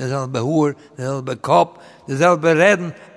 derselbe Hoer, derselbe Kopf, derselbe Reden,